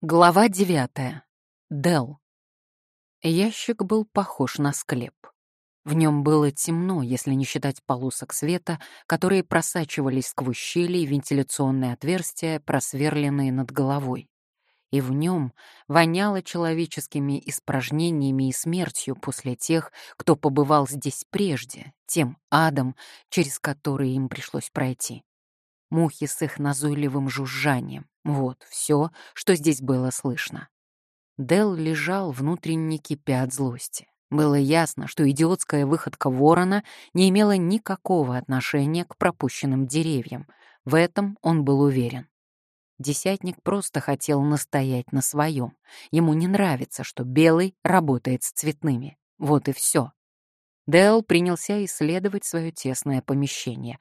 Глава девятая. Дел. Ящик был похож на склеп. В нем было темно, если не считать полосок света, которые просачивались сквозь щели и вентиляционные отверстия, просверленные над головой. И в нем воняло человеческими испражнениями и смертью после тех, кто побывал здесь прежде, тем адом, через который им пришлось пройти. Мухи с их назойливым жужжанием, вот все, что здесь было слышно. Дел лежал внутренне кипя от злости. Было ясно, что идиотская выходка ворона не имела никакого отношения к пропущенным деревьям. В этом он был уверен. Десятник просто хотел настоять на своем. Ему не нравится, что белый работает с цветными. Вот и все. Дэл принялся исследовать свое тесное помещение,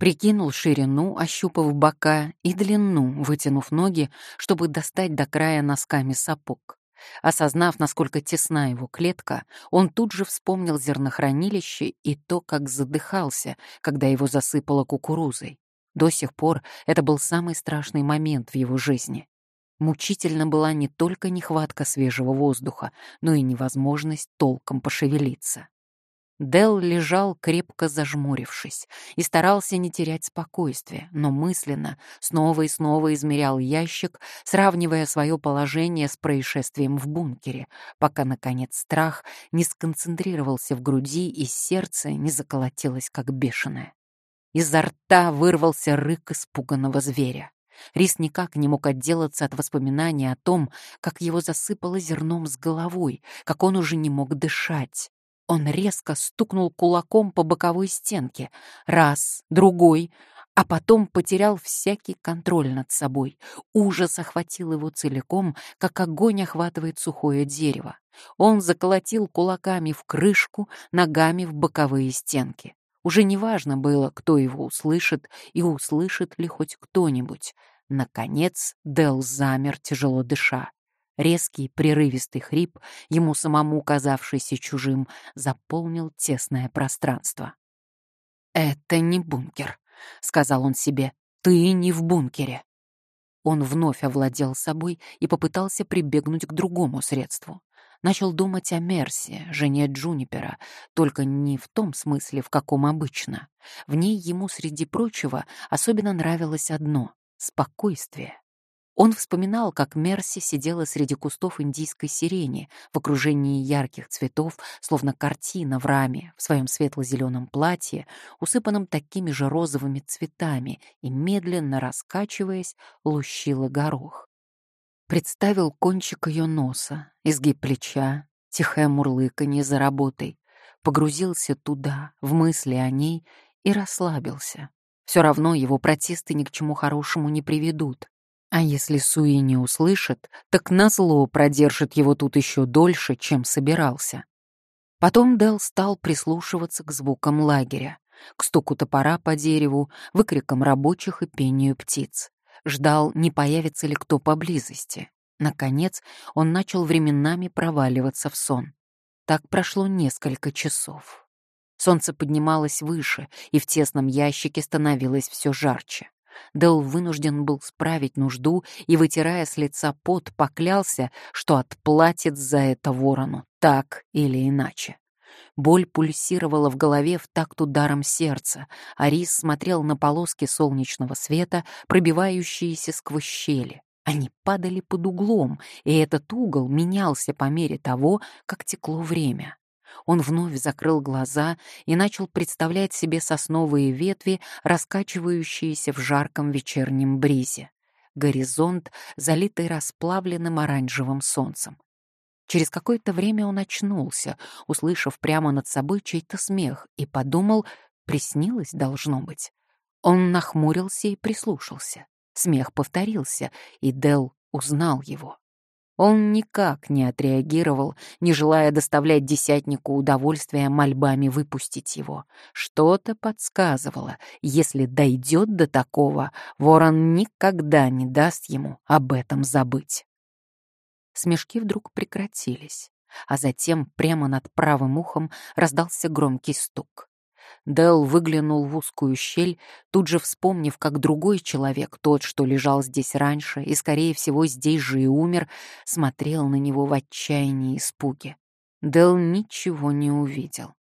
Прикинул ширину, ощупав бока, и длину, вытянув ноги, чтобы достать до края носками сапог. Осознав, насколько тесна его клетка, он тут же вспомнил зернохранилище и то, как задыхался, когда его засыпало кукурузой. До сих пор это был самый страшный момент в его жизни. Мучительно была не только нехватка свежего воздуха, но и невозможность толком пошевелиться. Дел лежал, крепко зажмурившись, и старался не терять спокойствие, но мысленно снова и снова измерял ящик, сравнивая свое положение с происшествием в бункере, пока, наконец, страх не сконцентрировался в груди и сердце не заколотилось, как бешеное. Изо рта вырвался рык испуганного зверя. Рис никак не мог отделаться от воспоминания о том, как его засыпало зерном с головой, как он уже не мог дышать. Он резко стукнул кулаком по боковой стенке. Раз, другой, а потом потерял всякий контроль над собой. Ужас охватил его целиком, как огонь охватывает сухое дерево. Он заколотил кулаками в крышку, ногами в боковые стенки. Уже неважно было, кто его услышит и услышит ли хоть кто-нибудь. Наконец Дел замер, тяжело дыша. Резкий, прерывистый хрип, ему самому казавшийся чужим, заполнил тесное пространство. «Это не бункер», — сказал он себе. «Ты не в бункере». Он вновь овладел собой и попытался прибегнуть к другому средству. Начал думать о Мерсе, жене Джунипера, только не в том смысле, в каком обычно. В ней ему, среди прочего, особенно нравилось одно — спокойствие. Он вспоминал, как Мерси сидела среди кустов индийской сирени в окружении ярких цветов, словно картина в раме, в своем светло-зеленом платье, усыпанном такими же розовыми цветами, и, медленно раскачиваясь, лущила горох. Представил кончик ее носа, изгиб плеча, тихое мурлыканье за работой, погрузился туда, в мысли о ней, и расслабился. Все равно его протесты ни к чему хорошему не приведут. А если Суи не услышит, так назло продержит его тут еще дольше, чем собирался. Потом Дел стал прислушиваться к звукам лагеря, к стуку топора по дереву, выкрикам рабочих и пению птиц. Ждал, не появится ли кто поблизости. Наконец, он начал временами проваливаться в сон. Так прошло несколько часов. Солнце поднималось выше, и в тесном ящике становилось все жарче. Дэл вынужден был справить нужду и, вытирая с лица пот, поклялся, что отплатит за это ворону, так или иначе. Боль пульсировала в голове в такт ударом сердца, а Рис смотрел на полоски солнечного света, пробивающиеся сквозь щели. Они падали под углом, и этот угол менялся по мере того, как текло время. Он вновь закрыл глаза и начал представлять себе сосновые ветви, раскачивающиеся в жарком вечернем бризе. Горизонт, залитый расплавленным оранжевым солнцем. Через какое-то время он очнулся, услышав прямо над собой чей-то смех, и подумал, приснилось должно быть. Он нахмурился и прислушался. Смех повторился, и Дел узнал его. Он никак не отреагировал, не желая доставлять десятнику удовольствия мольбами выпустить его. Что-то подсказывало, если дойдет до такого, ворон никогда не даст ему об этом забыть. Смешки вдруг прекратились, а затем прямо над правым ухом раздался громкий стук. Дэл выглянул в узкую щель, тут же вспомнив, как другой человек, тот, что лежал здесь раньше и, скорее всего, здесь же и умер, смотрел на него в отчаянии и испуге. Дэл ничего не увидел.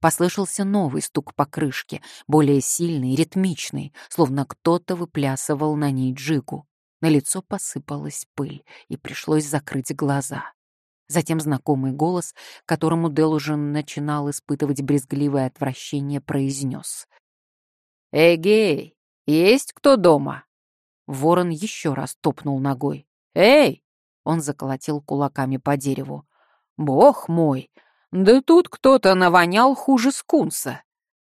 Послышался новый стук по крышке, более сильный, ритмичный, словно кто-то выплясывал на ней джигу. На лицо посыпалась пыль, и пришлось закрыть глаза. Затем знакомый голос, которому Дел уже начинал испытывать брезгливое отвращение, произнес. «Эгей, есть кто дома?» Ворон еще раз топнул ногой. «Эй!» Он заколотил кулаками по дереву. «Бог мой! Да тут кто-то навонял хуже скунса.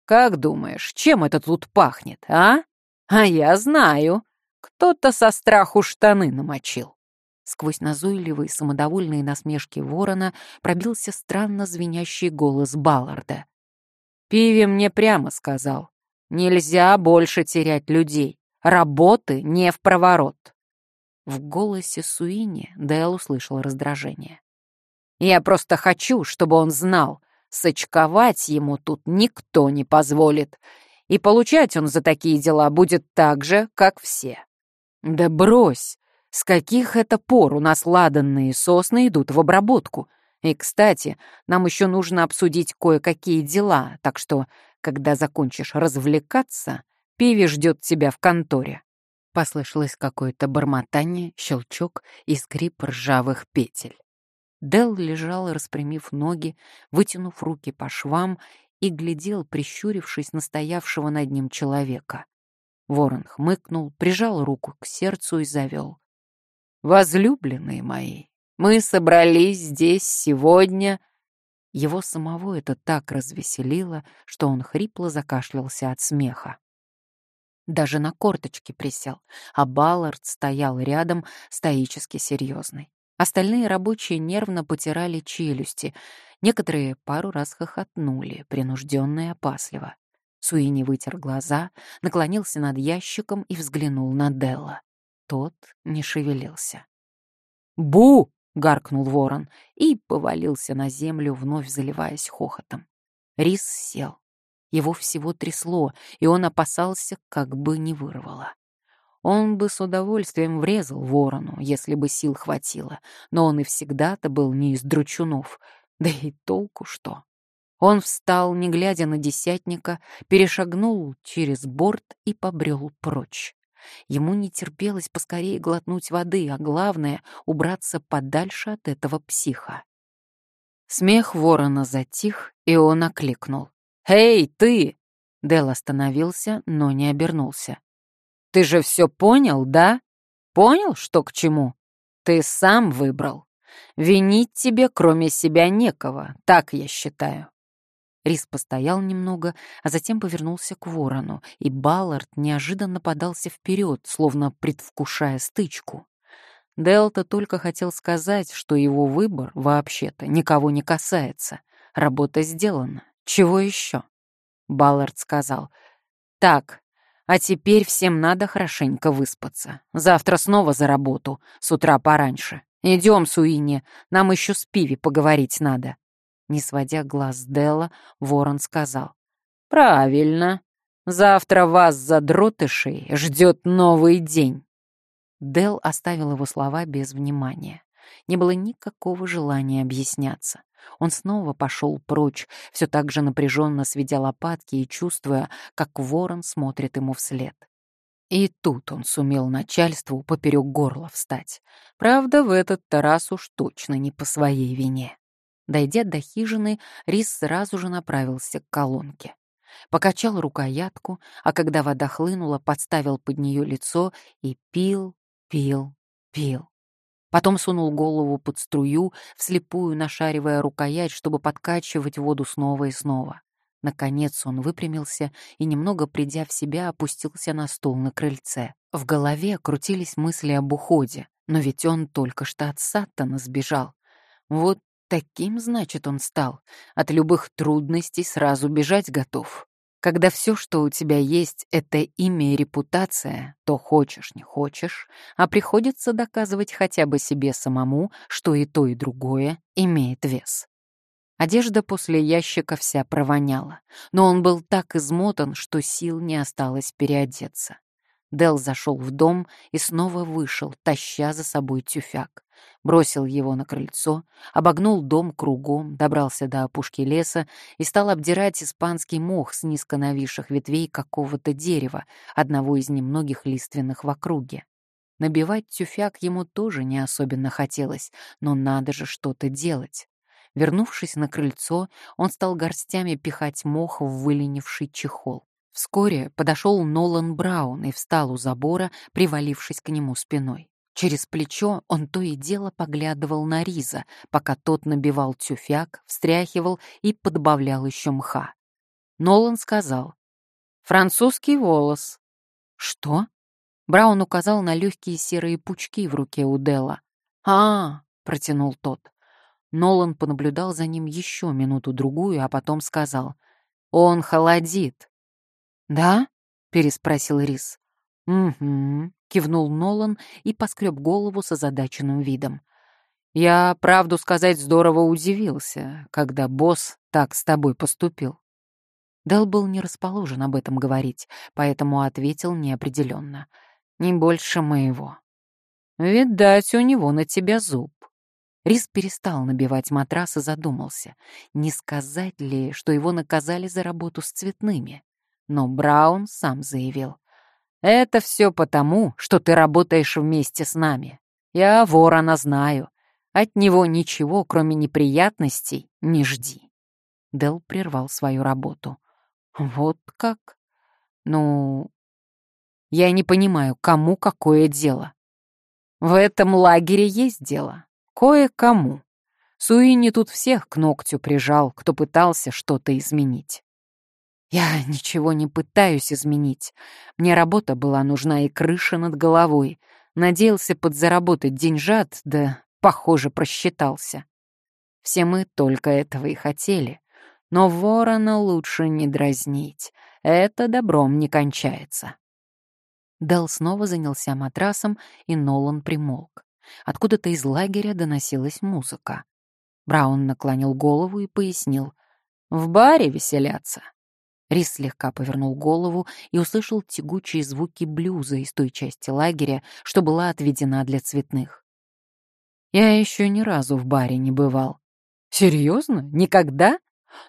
Как думаешь, чем это тут пахнет, а? А я знаю. Кто-то со страху штаны намочил». Сквозь назойливые самодовольные насмешки ворона пробился странно звенящий голос Балларда. «Пиви мне прямо сказал. Нельзя больше терять людей. Работы не в проворот». В голосе Суини Дэл услышал раздражение. «Я просто хочу, чтобы он знал, сочковать ему тут никто не позволит, и получать он за такие дела будет так же, как все». «Да брось!» С каких это пор у нас ладанные сосны идут в обработку? И, кстати, нам еще нужно обсудить кое-какие дела, так что, когда закончишь развлекаться, Пиви ждет тебя в конторе». Послышалось какое-то бормотание, щелчок и скрип ржавых петель. Дел лежал, распрямив ноги, вытянув руки по швам и глядел, прищурившись на стоявшего над ним человека. Ворон хмыкнул, прижал руку к сердцу и завел. Возлюбленные мои, мы собрались здесь сегодня. Его самого это так развеселило, что он хрипло закашлялся от смеха. Даже на корточки присел, а Баллард стоял рядом, стоически серьезный. Остальные рабочие нервно потирали челюсти, некоторые пару раз хохотнули, принужденно и опасливо. Суини вытер глаза, наклонился над ящиком и взглянул на Делла. Тот не шевелился. «Бу!» — гаркнул ворон и повалился на землю, вновь заливаясь хохотом. Рис сел. Его всего трясло, и он опасался, как бы не вырвало. Он бы с удовольствием врезал ворону, если бы сил хватило, но он и всегда-то был не из дручунов, да и толку что. Он встал, не глядя на десятника, перешагнул через борт и побрел прочь. Ему не терпелось поскорее глотнуть воды, а главное — убраться подальше от этого психа. Смех ворона затих, и он окликнул. «Эй, ты!» Дел остановился, но не обернулся. «Ты же все понял, да? Понял, что к чему? Ты сам выбрал. Винить тебе, кроме себя, некого, так я считаю. Рис постоял немного, а затем повернулся к ворону, и Баллард неожиданно подался вперед, словно предвкушая стычку. Делта только хотел сказать, что его выбор, вообще-то, никого не касается. Работа сделана. Чего еще? Баллард сказал. «Так, а теперь всем надо хорошенько выспаться. Завтра снова за работу, с утра пораньше. Идем, Суини, нам еще с Пиви поговорить надо». Не сводя глаз с Делла, ворон сказал. «Правильно. Завтра вас, задротышей, ждет новый день». Дел оставил его слова без внимания. Не было никакого желания объясняться. Он снова пошел прочь, все так же напряженно сведя лопатки и чувствуя, как ворон смотрит ему вслед. И тут он сумел начальству поперек горла встать. Правда, в этот-то раз уж точно не по своей вине. Дойдя до хижины, Рис сразу же направился к колонке. Покачал рукоятку, а когда вода хлынула, подставил под нее лицо и пил, пил, пил. Потом сунул голову под струю, вслепую нашаривая рукоять, чтобы подкачивать воду снова и снова. Наконец он выпрямился и, немного придя в себя, опустился на стул на крыльце. В голове крутились мысли об уходе, но ведь он только что от Саттона сбежал. Вот Таким, значит, он стал. От любых трудностей сразу бежать готов. Когда все, что у тебя есть, это имя и репутация, то хочешь, не хочешь, а приходится доказывать хотя бы себе самому, что и то, и другое имеет вес. Одежда после ящика вся провоняла, но он был так измотан, что сил не осталось переодеться. Дел зашел в дом и снова вышел, таща за собой тюфяк. Бросил его на крыльцо, обогнул дом кругом, добрался до опушки леса и стал обдирать испанский мох с низко нависших ветвей какого-то дерева, одного из немногих лиственных в округе. Набивать тюфяк ему тоже не особенно хотелось, но надо же что-то делать. Вернувшись на крыльцо, он стал горстями пихать мох в выленивший чехол. Вскоре подошел Нолан Браун и встал у забора, привалившись к нему спиной. Через плечо он то и дело поглядывал на Риза, пока тот набивал тюфяк, встряхивал и подбавлял еще мха. Нолан сказал «Французский волос». «Что?» Браун указал на легкие серые пучки в руке у Делла. «А, -а — протянул тот. Нолан понаблюдал за ним еще минуту-другую, а потом сказал. «Он холодит». «Да?» — переспросил Рис. «Угу», — кивнул Нолан и поскреб голову с озадаченным видом. «Я, правду сказать, здорово удивился, когда босс так с тобой поступил». Дэл был не расположен об этом говорить, поэтому ответил неопределенно. «Не больше моего». «Видать, у него на тебя зуб». Рис перестал набивать матрас и задумался, не сказать ли, что его наказали за работу с цветными. Но Браун сам заявил. «Это все потому, что ты работаешь вместе с нами. Я ворона знаю. От него ничего, кроме неприятностей, не жди». Дел прервал свою работу. «Вот как? Ну, я не понимаю, кому какое дело. В этом лагере есть дело. Кое-кому. Суини тут всех к ногтю прижал, кто пытался что-то изменить. Я ничего не пытаюсь изменить. Мне работа была нужна и крыша над головой. Надеялся подзаработать деньжат, да, похоже, просчитался. Все мы только этого и хотели. Но ворона лучше не дразнить. Это добром не кончается. Дел снова занялся матрасом, и Нолан примолк. Откуда-то из лагеря доносилась музыка. Браун наклонил голову и пояснил. «В баре веселятся». Рис слегка повернул голову и услышал тягучие звуки блюза из той части лагеря, что была отведена для цветных. «Я еще ни разу в баре не бывал». «Серьезно? Никогда?»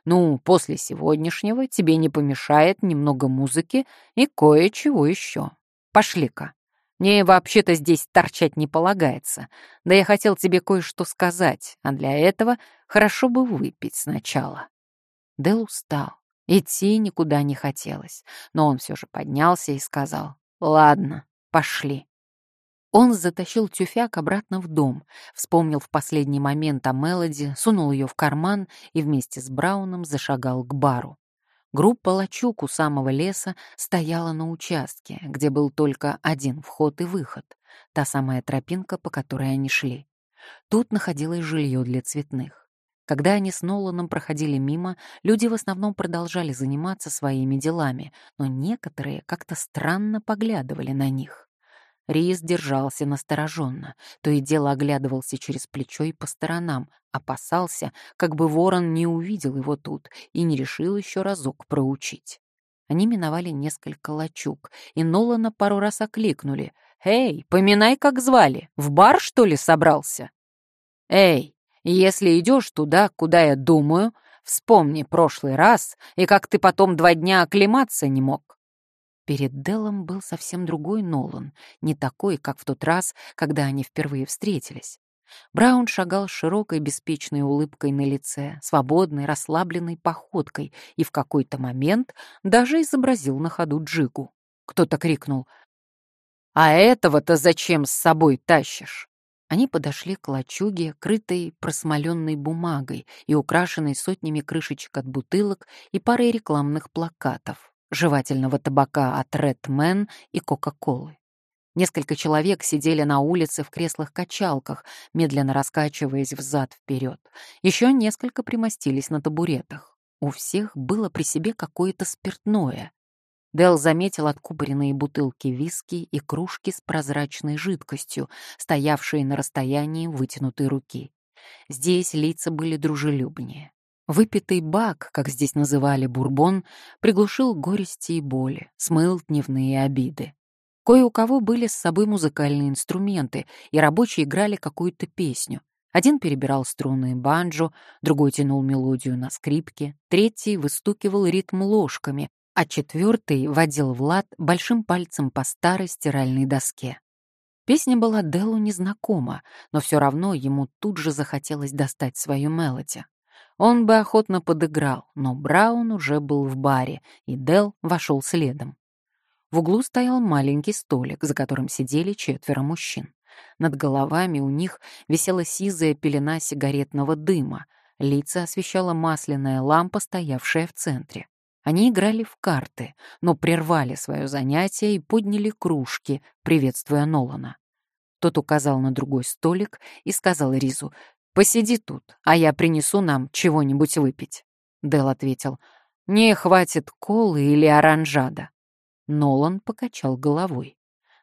«Ну, после сегодняшнего тебе не помешает немного музыки и кое-чего еще. Пошли-ка». Мне вообще-то здесь торчать не полагается. Да я хотел тебе кое-что сказать, а для этого хорошо бы выпить сначала». Дэл устал. Идти никуда не хотелось, но он все же поднялся и сказал, «Ладно, пошли». Он затащил тюфяк обратно в дом, вспомнил в последний момент о Мелоди, сунул ее в карман и вместе с Брауном зашагал к бару. Группа лачуг у самого леса стояла на участке, где был только один вход и выход, та самая тропинка, по которой они шли. Тут находилось жилье для цветных. Когда они с Ноланом проходили мимо, люди в основном продолжали заниматься своими делами, но некоторые как-то странно поглядывали на них. Рис держался настороженно, то и дело оглядывался через плечо и по сторонам, опасался, как бы ворон не увидел его тут и не решил еще разок проучить. Они миновали несколько лачуг, и Нолана пару раз окликнули. «Эй, поминай, как звали! В бар, что ли, собрался?» «Эй, если идешь туда, куда я думаю, вспомни прошлый раз и как ты потом два дня оклематься не мог. Перед Делом был совсем другой Нолан, не такой, как в тот раз, когда они впервые встретились. Браун шагал широкой беспечной улыбкой на лице, свободной, расслабленной походкой и в какой-то момент даже изобразил на ходу джигу. Кто-то крикнул «А этого-то зачем с собой тащишь?» Они подошли к лачуге, крытой просмоленной бумагой и украшенной сотнями крышечек от бутылок и парой рекламных плакатов жевательного табака от Red Man и Кока-Колы. Несколько человек сидели на улице в креслах-качалках, медленно раскачиваясь взад-вперед. Еще несколько примостились на табуретах. У всех было при себе какое-то спиртное. Дел заметил откупоренные бутылки виски и кружки с прозрачной жидкостью, стоявшие на расстоянии вытянутой руки. Здесь лица были дружелюбнее. Выпитый бак, как здесь называли бурбон, приглушил горести и боли, смыл дневные обиды. Кое у кого были с собой музыкальные инструменты, и рабочие играли какую-то песню. Один перебирал струны банджо, другой тянул мелодию на скрипке, третий выстукивал ритм ложками, а четвертый водил в лад большим пальцем по старой стиральной доске. Песня была Делу незнакома, но все равно ему тут же захотелось достать свою мелоди. Он бы охотно подыграл, но Браун уже был в баре, и Дел вошел следом. В углу стоял маленький столик, за которым сидели четверо мужчин. Над головами у них висела сизая пелена сигаретного дыма, лица освещала масляная лампа, стоявшая в центре. Они играли в карты, но прервали свое занятие и подняли кружки, приветствуя Нолана. Тот указал на другой столик и сказал Ризу, «Посиди тут, а я принесу нам чего-нибудь выпить». Дел ответил, «Не хватит колы или оранжада». Нолан покачал головой.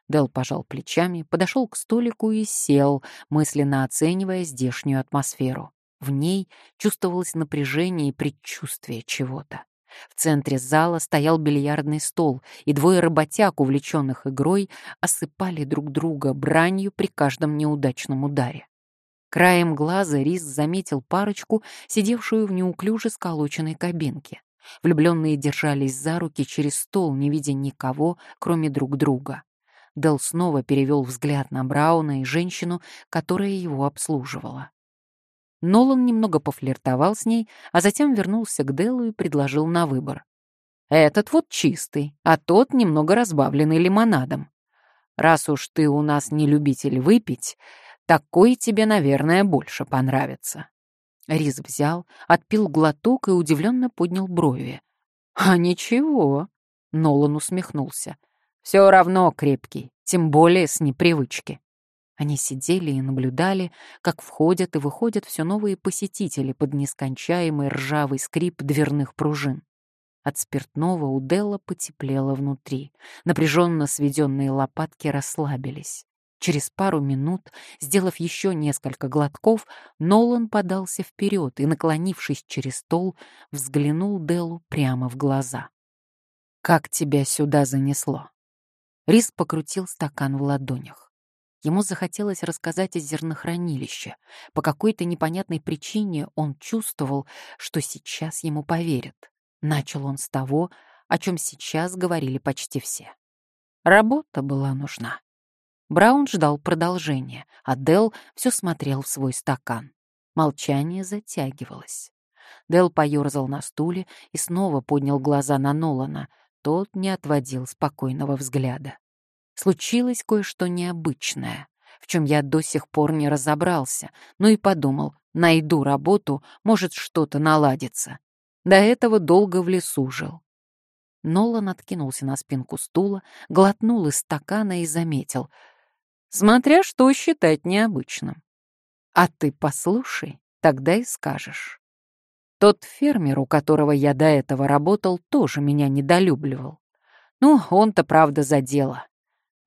Дел пожал плечами, подошел к столику и сел, мысленно оценивая здешнюю атмосферу. В ней чувствовалось напряжение и предчувствие чего-то. В центре зала стоял бильярдный стол, и двое работяг, увлеченных игрой, осыпали друг друга бранью при каждом неудачном ударе. Краем глаза Рис заметил парочку, сидевшую в неуклюже сколоченной кабинке. Влюбленные держались за руки через стол, не видя никого, кроме друг друга. Дел снова перевел взгляд на Брауна и женщину, которая его обслуживала. Нолан немного пофлиртовал с ней, а затем вернулся к Делу и предложил на выбор. «Этот вот чистый, а тот немного разбавленный лимонадом. Раз уж ты у нас не любитель выпить, такой тебе, наверное, больше понравится». Риз взял, отпил глоток и удивленно поднял брови. «А ничего», — Нолан усмехнулся. «Все равно крепкий, тем более с непривычки». Они сидели и наблюдали, как входят и выходят все новые посетители под нескончаемый ржавый скрип дверных пружин. От спиртного у Делла потеплело внутри. Напряженно сведенные лопатки расслабились. Через пару минут, сделав еще несколько глотков, Нолан подался вперед и, наклонившись через стол, взглянул Делу прямо в глаза. «Как тебя сюда занесло?» Рис покрутил стакан в ладонях. Ему захотелось рассказать о зернохранилище. По какой-то непонятной причине он чувствовал, что сейчас ему поверят. Начал он с того, о чем сейчас говорили почти все. Работа была нужна. Браун ждал продолжения, а Дел все смотрел в свой стакан. Молчание затягивалось. Дел поерзал на стуле и снова поднял глаза на Нолана. Тот не отводил спокойного взгляда. Случилось кое-что необычное, в чем я до сих пор не разобрался, ну и подумал, найду работу, может, что-то наладится. До этого долго в лесу жил. Нолан откинулся на спинку стула, глотнул из стакана и заметил — смотря что считать необычным. А ты послушай, тогда и скажешь. Тот фермер, у которого я до этого работал, тоже меня недолюбливал. Ну, он-то, правда, за дело.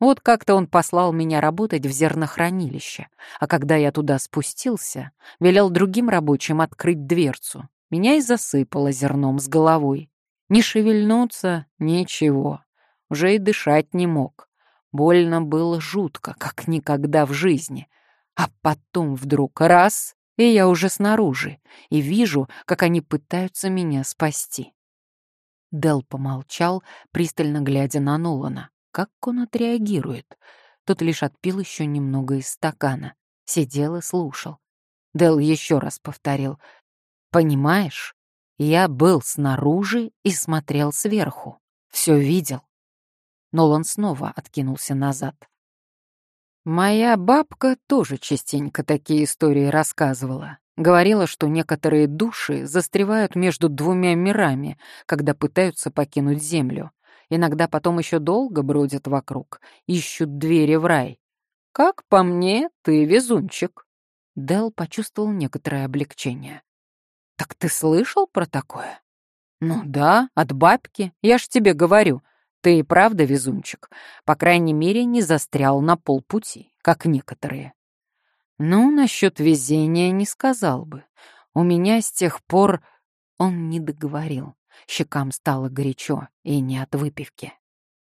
Вот как-то он послал меня работать в зернохранилище, а когда я туда спустился, велел другим рабочим открыть дверцу. Меня и засыпало зерном с головой. Не шевельнуться — ничего. Уже и дышать не мог. Больно было жутко, как никогда в жизни. А потом вдруг раз, и я уже снаружи, и вижу, как они пытаются меня спасти. Дел помолчал, пристально глядя на Нолана. Как он отреагирует? Тот лишь отпил еще немного из стакана. Сидел и слушал. Дел еще раз повторил. «Понимаешь, я был снаружи и смотрел сверху. Все видел. Нолан снова откинулся назад. Моя бабка тоже частенько такие истории рассказывала. Говорила, что некоторые души застревают между двумя мирами, когда пытаются покинуть Землю. Иногда потом еще долго бродят вокруг, ищут двери в рай. Как по мне, ты везунчик. Дел почувствовал некоторое облегчение. «Так ты слышал про такое?» «Ну да, от бабки, я ж тебе говорю. Ты и правда везунчик. По крайней мере, не застрял на полпути, как некоторые. Ну, насчет везения не сказал бы. У меня с тех пор Он не договорил. Щекам стало горячо, и не от выпивки.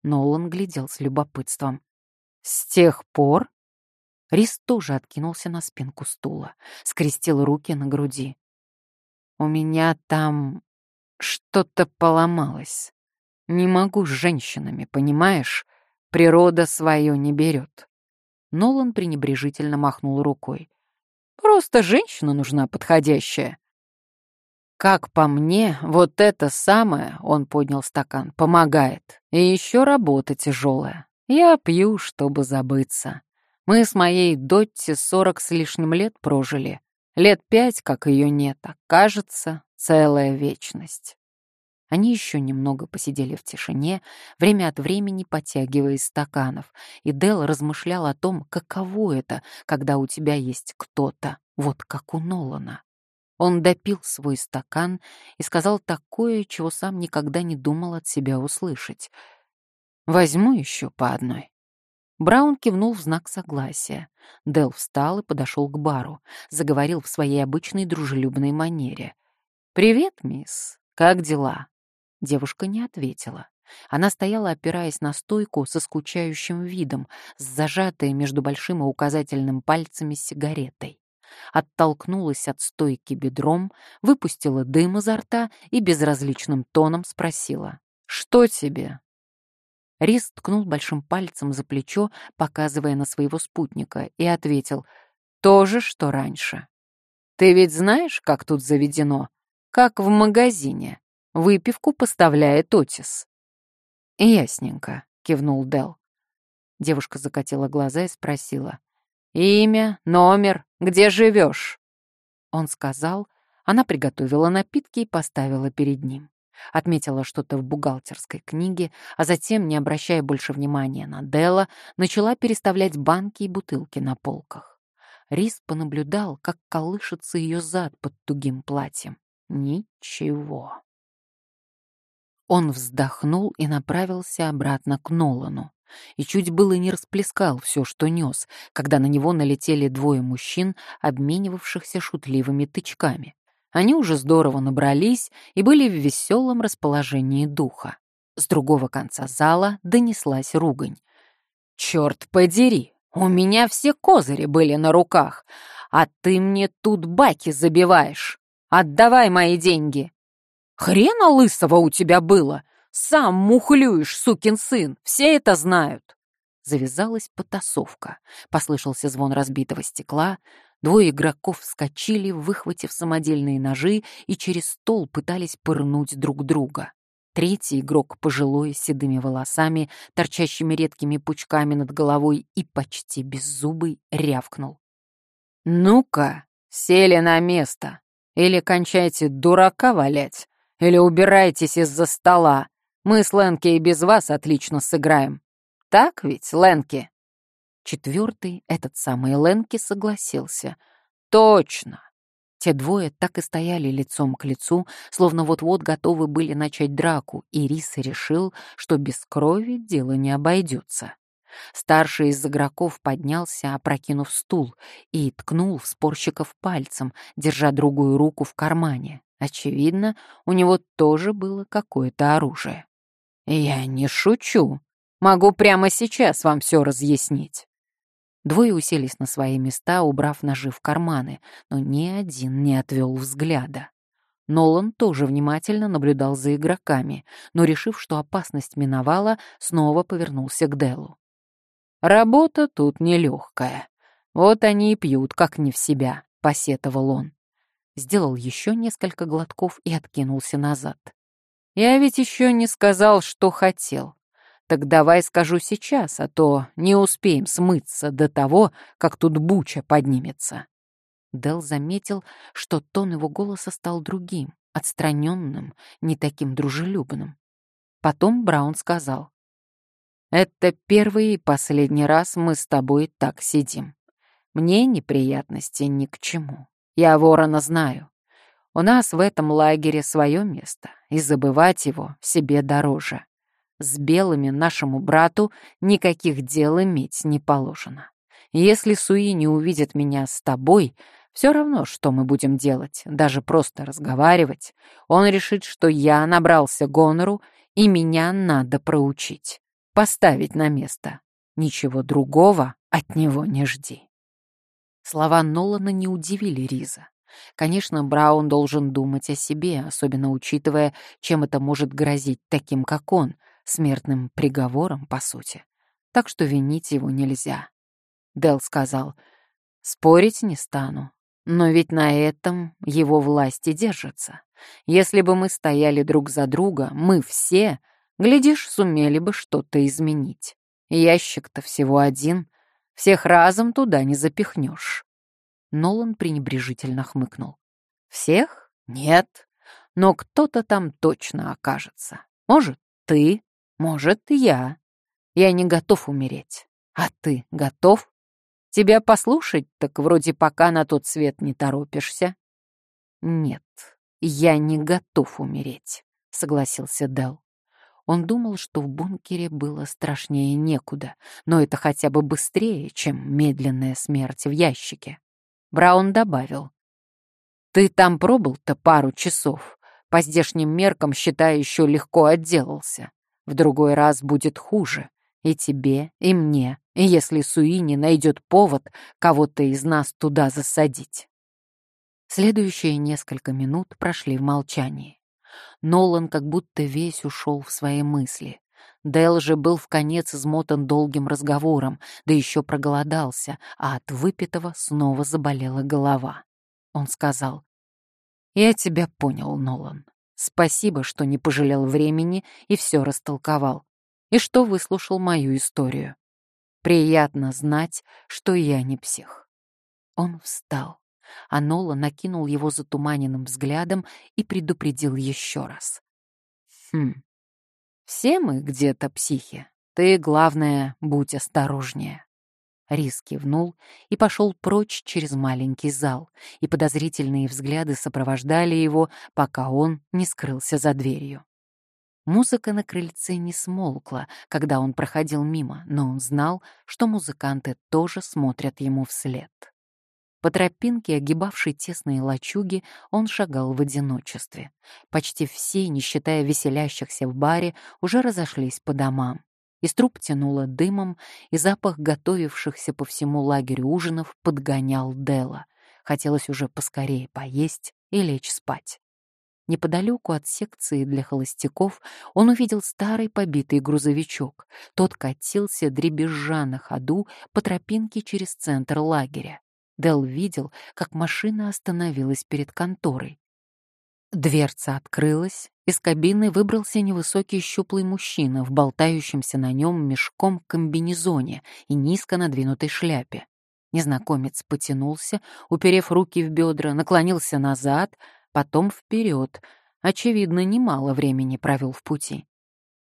Нолан глядел с любопытством. «С тех пор?» Рис тоже откинулся на спинку стула, скрестил руки на груди. «У меня там что-то поломалось. Не могу с женщинами, понимаешь? Природа свое не берет». Нолан пренебрежительно махнул рукой. «Просто женщина нужна подходящая. Как по мне, вот это самое, он поднял стакан, помогает. И еще работа тяжелая. Я пью, чтобы забыться. Мы с моей Дотти сорок с лишним лет прожили. Лет пять, как ее нет, а кажется, целая вечность. Они еще немного посидели в тишине, время от времени потягивая из стаканов, и Дел размышлял о том, каково это, когда у тебя есть кто-то, вот как у Нолана. Он допил свой стакан и сказал такое, чего сам никогда не думал от себя услышать. «Возьму еще по одной». Браун кивнул в знак согласия. Дел встал и подошел к бару, заговорил в своей обычной дружелюбной манере. «Привет, мисс. Как дела?» Девушка не ответила. Она стояла, опираясь на стойку со скучающим видом, с зажатой между большим и указательным пальцами сигаретой оттолкнулась от стойки бедром, выпустила дым изо рта и безразличным тоном спросила «Что тебе?» Рис ткнул большим пальцем за плечо, показывая на своего спутника, и ответил «То же, что раньше». «Ты ведь знаешь, как тут заведено? Как в магазине. Выпивку поставляет Отис». «Ясненько», — кивнул Дел. Девушка закатила глаза и спросила. «Имя, номер, где живешь?» Он сказал, она приготовила напитки и поставила перед ним. Отметила что-то в бухгалтерской книге, а затем, не обращая больше внимания на Делла, начала переставлять банки и бутылки на полках. Рис понаблюдал, как колышется ее зад под тугим платьем. Ничего. Он вздохнул и направился обратно к Нолану и чуть было не расплескал все, что нес, когда на него налетели двое мужчин, обменивавшихся шутливыми тычками. Они уже здорово набрались и были в веселом расположении духа. С другого конца зала донеслась ругань. «Черт подери! У меня все козыри были на руках, а ты мне тут баки забиваешь! Отдавай мои деньги!» «Хрена лысого у тебя было!» Сам мухлюешь, сукин сын, все это знают. Завязалась потасовка. Послышался звон разбитого стекла. Двое игроков вскочили, выхватив самодельные ножи, и через стол пытались пырнуть друг друга. Третий игрок, пожилой, с седыми волосами, торчащими редкими пучками над головой и почти беззубый, рявкнул. «Ну-ка, сели на место! Или кончайте дурака валять, или убирайтесь из-за стола, мы с Ленки и без вас отлично сыграем. Так ведь, Ленки?» Четвертый, этот самый Ленки, согласился. «Точно!» Те двое так и стояли лицом к лицу, словно вот-вот готовы были начать драку, и Рис решил, что без крови дело не обойдется. Старший из игроков поднялся, опрокинув стул, и ткнул в спорщиков пальцем, держа другую руку в кармане. Очевидно, у него тоже было какое-то оружие. «Я не шучу. Могу прямо сейчас вам все разъяснить». Двое уселись на свои места, убрав ножи в карманы, но ни один не отвел взгляда. Нолан тоже внимательно наблюдал за игроками, но, решив, что опасность миновала, снова повернулся к Делу. «Работа тут нелегкая. Вот они и пьют, как не в себя», — посетовал он. Сделал еще несколько глотков и откинулся назад. Я ведь еще не сказал, что хотел. Так давай скажу сейчас, а то не успеем смыться до того, как тут буча поднимется. Дел заметил, что тон его голоса стал другим, отстраненным, не таким дружелюбным. Потом Браун сказал, «Это первый и последний раз мы с тобой так сидим. Мне неприятности ни к чему. Я ворона знаю. У нас в этом лагере свое место, и забывать его себе дороже. С белыми нашему брату никаких дел иметь не положено. Если Суи не увидит меня с тобой, Все равно, что мы будем делать, даже просто разговаривать. Он решит, что я набрался гонору, и меня надо проучить, поставить на место. Ничего другого от него не жди. Слова Нолана не удивили Риза. Конечно, Браун должен думать о себе, особенно учитывая, чем это может грозить таким, как он, смертным приговором, по сути. Так что винить его нельзя. Дел сказал, «Спорить не стану, но ведь на этом его власти держатся. Если бы мы стояли друг за друга, мы все, глядишь, сумели бы что-то изменить. Ящик-то всего один, всех разом туда не запихнешь». Нолан пренебрежительно хмыкнул. «Всех? Нет. Но кто-то там точно окажется. Может, ты, может, я. Я не готов умереть. А ты готов? Тебя послушать, так вроде пока на тот свет не торопишься». «Нет, я не готов умереть», — согласился Дел. Он думал, что в бункере было страшнее некуда, но это хотя бы быстрее, чем медленная смерть в ящике. Браун добавил. «Ты там пробыл-то пару часов. По здешним меркам, считай, еще легко отделался. В другой раз будет хуже. И тебе, и мне, и если Суини найдет повод кого-то из нас туда засадить». Следующие несколько минут прошли в молчании. Нолан как будто весь ушел в свои мысли. Дэл же был в конец измотан долгим разговором, да еще проголодался, а от выпитого снова заболела голова. Он сказал, «Я тебя понял, Нолан. Спасибо, что не пожалел времени и все растолковал, и что выслушал мою историю. Приятно знать, что я не псих». Он встал, а Нола накинул его затуманенным взглядом и предупредил еще раз. «Хм, все мы где-то психи. Ты, главное, будь осторожнее. Рис кивнул и пошел прочь через маленький зал, и подозрительные взгляды сопровождали его, пока он не скрылся за дверью. Музыка на крыльце не смолкла, когда он проходил мимо, но он знал, что музыканты тоже смотрят ему вслед. По тропинке, огибавшей тесные лачуги, он шагал в одиночестве. Почти все, не считая веселящихся в баре, уже разошлись по домам. Из труб тянуло дымом, и запах готовившихся по всему лагерю ужинов подгонял Дела. Хотелось уже поскорее поесть и лечь спать. Неподалеку от секции для холостяков он увидел старый побитый грузовичок. Тот катился дребезжа на ходу по тропинке через центр лагеря. Дел видел, как машина остановилась перед конторой. Дверца открылась, из кабины выбрался невысокий щуплый мужчина в болтающемся на нем мешком комбинезоне и низко надвинутой шляпе. Незнакомец потянулся, уперев руки в бедра, наклонился назад, потом вперед. Очевидно, немало времени провел в пути.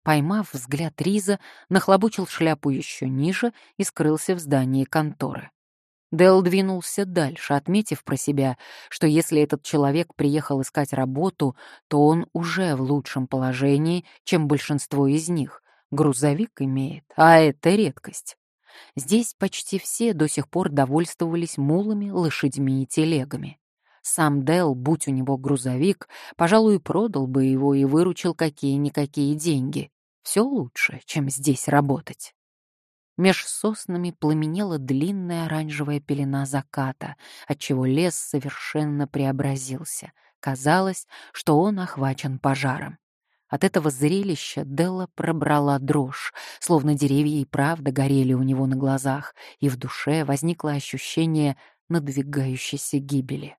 Поймав взгляд Риза, нахлобучил шляпу еще ниже и скрылся в здании конторы. Дэл двинулся дальше, отметив про себя, что если этот человек приехал искать работу, то он уже в лучшем положении, чем большинство из них. Грузовик имеет, а это редкость. Здесь почти все до сих пор довольствовались мулами, лошадьми и телегами. Сам Дэл, будь у него грузовик, пожалуй, продал бы его и выручил какие-никакие деньги. Все лучше, чем здесь работать. Меж соснами пламенела длинная оранжевая пелена заката, отчего лес совершенно преобразился. Казалось, что он охвачен пожаром. От этого зрелища Делла пробрала дрожь, словно деревья и правда горели у него на глазах, и в душе возникло ощущение надвигающейся гибели.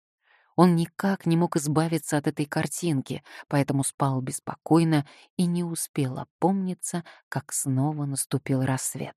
Он никак не мог избавиться от этой картинки, поэтому спал беспокойно и не успел опомниться, как снова наступил рассвет.